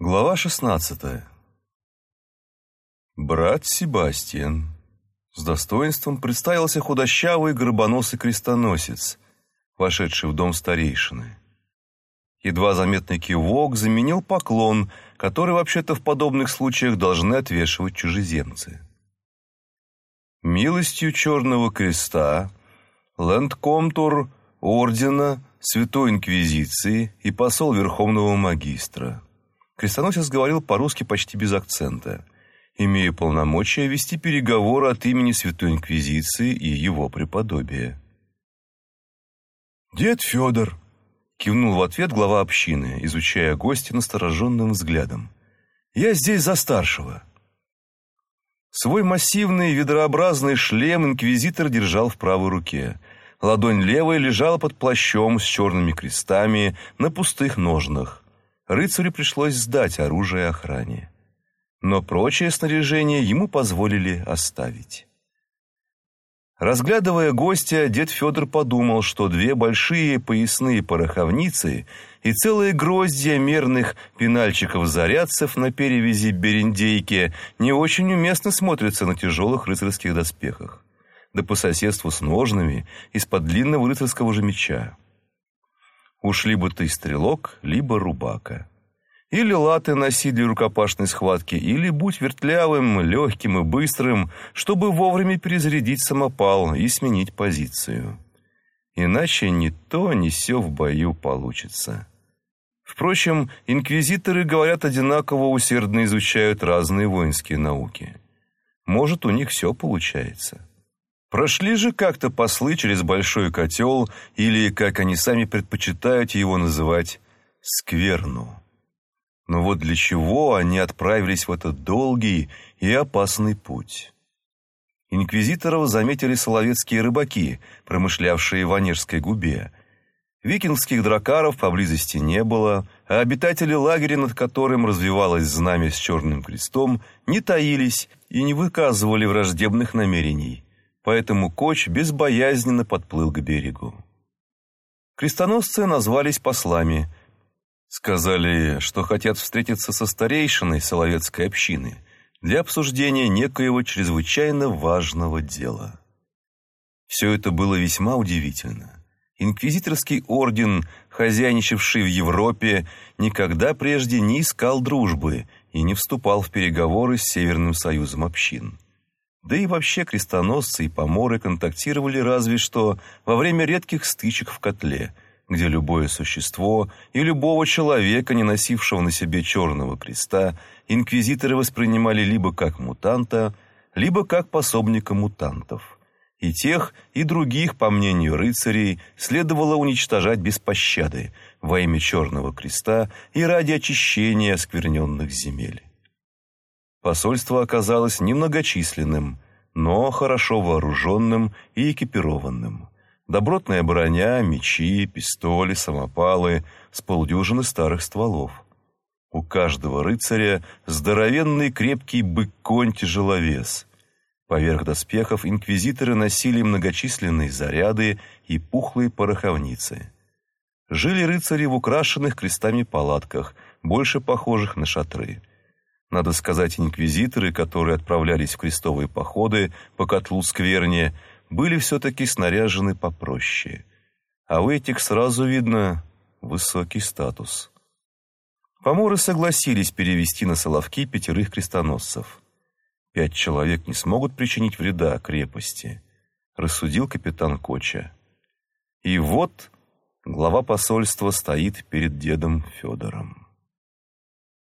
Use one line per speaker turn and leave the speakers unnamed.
Глава шестнадцатая. Брат Себастьян. С достоинством представился худощавый горбоносый крестоносец, вошедший в дом старейшины. Едва заметный кивок заменил поклон, который вообще-то в подобных случаях должны отвешивать чужеземцы. Милостью Черного Креста, лэндкомтур Ордена, Святой Инквизиции и посол Верховного Магистра – Крестоносец говорил по-русски почти без акцента, имея полномочия вести переговоры от имени Святой Инквизиции и его преподобия. «Дед Федор!» — кивнул в ответ глава общины, изучая гостя настороженным взглядом. «Я здесь за старшего». Свой массивный ведрообразный шлем инквизитор держал в правой руке. Ладонь левой лежала под плащом с черными крестами на пустых ножнах рыцарю пришлось сдать оружие охране. Но прочее снаряжение ему позволили оставить. Разглядывая гостя, дед Федор подумал, что две большие поясные пороховницы и целые гроздья мерных пенальчиков-зарядцев на перевязи берендейки не очень уместно смотрятся на тяжелых рыцарских доспехах, да по соседству с ножными из-под длинного рыцарского же меча. Уж либо ты стрелок, либо рубака. Или латы носи для рукопашной схватки, или будь вертлявым, легким и быстрым, чтобы вовремя перезарядить самопал и сменить позицию. Иначе ни то, ни сё в бою получится. Впрочем, инквизиторы, говорят, одинаково усердно изучают разные воинские науки. Может, у них все получается. Прошли же как-то послы через большой котел, или, как они сами предпочитают его называть, скверну. Но вот для чего они отправились в этот долгий и опасный путь? Инквизиторов заметили соловецкие рыбаки, промышлявшие в Онежской губе. Викингских дракаров поблизости не было, а обитатели лагеря, над которым развивалось знамя с черным крестом, не таились и не выказывали враждебных намерений поэтому коч безбоязненно подплыл к берегу. Крестоносцы назвались послами. Сказали, что хотят встретиться со старейшиной Соловецкой общины для обсуждения некоего чрезвычайно важного дела. Все это было весьма удивительно. Инквизиторский орден, хозяйничавший в Европе, никогда прежде не искал дружбы и не вступал в переговоры с Северным союзом общин. Да и вообще крестоносцы и поморы контактировали разве что во время редких стычек в котле, где любое существо и любого человека, не носившего на себе черного креста, инквизиторы воспринимали либо как мутанта, либо как пособника мутантов. И тех, и других, по мнению рыцарей, следовало уничтожать без пощады во имя черного креста и ради очищения оскверненных земель. Посольство оказалось немногочисленным, но хорошо вооруженным и экипированным. Добротная броня, мечи, пистоли, самопалы с полдюжины старых стволов. У каждого рыцаря здоровенный крепкий бык-конь-тяжеловес. Поверх доспехов инквизиторы носили многочисленные заряды и пухлые пороховницы. Жили рыцари в украшенных крестами палатках, больше похожих на шатры. Надо сказать, инквизиторы, которые отправлялись в крестовые походы по котлу скверне, были все-таки снаряжены попроще. А у этих сразу видно высокий статус. Поморы согласились перевести на Соловки пятерых крестоносцев. Пять человек не смогут причинить вреда крепости, рассудил капитан Коча. И вот глава посольства стоит перед дедом Федором.